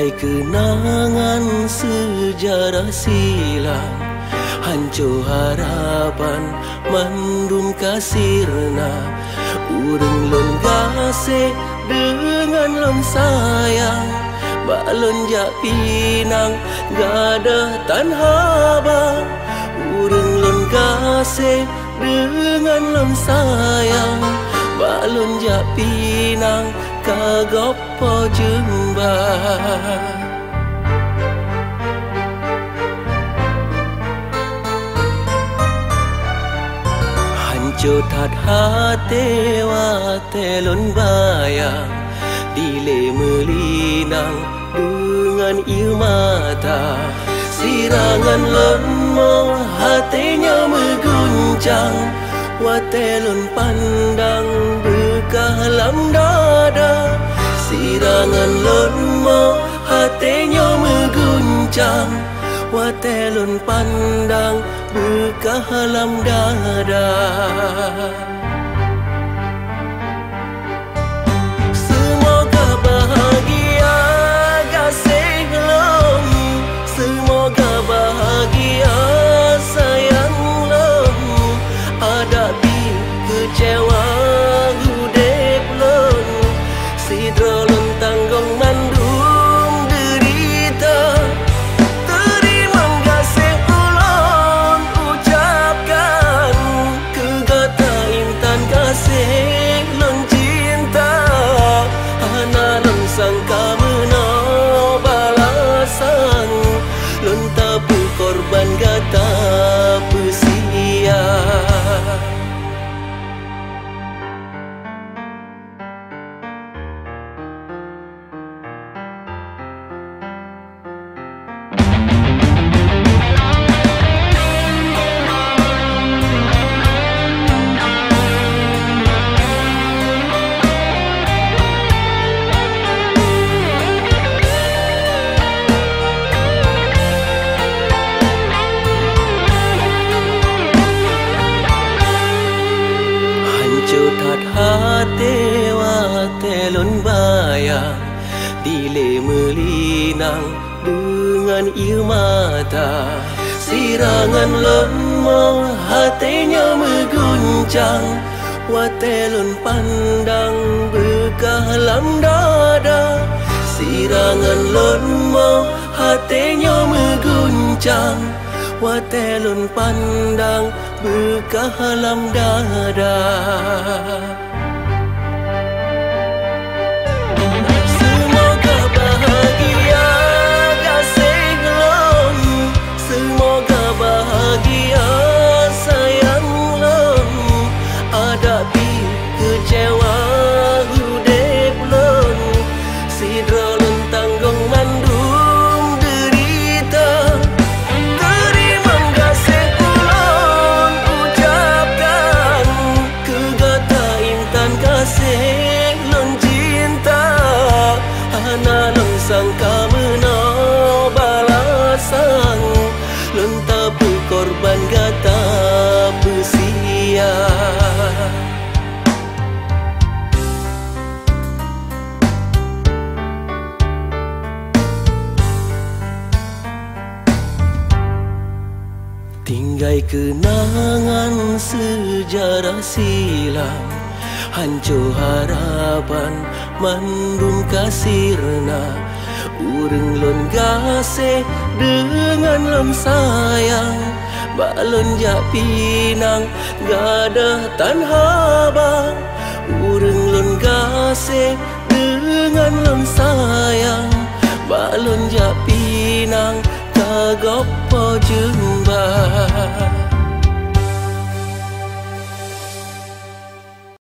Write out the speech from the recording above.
Bagai kenangan sejarah silam Hancur harapan mandum kasirna. Ureng lon dengan lon sayang Balon jak pinang gada tan haba Ureng lon dengan lon sayang Balon jak pinang kagopo jemba Hancur tat hati wa telon bayang Dile melinang dengan iu mata Sirangan lemo hatinya mengguncang Watelun pandang berkalam dada Sirangan lonmo hatinya mengguncang Watelun pandang berkalam dada sangka melinang dengan iu mata. Sirangan lemah hatinya mengguncang. Watelon pandang berkalam dada. Sirangan lemah hatinya mengguncang. Watelon pandang berkalam dada Tinggai kenangan sejarah silam Hancur harapan mandum kasirna. Ureng lon gase dengan lon sayang Balon jak pinang gada tan haba Ureng lon gase dengan lon sayang Balon jak pinang gopo jeung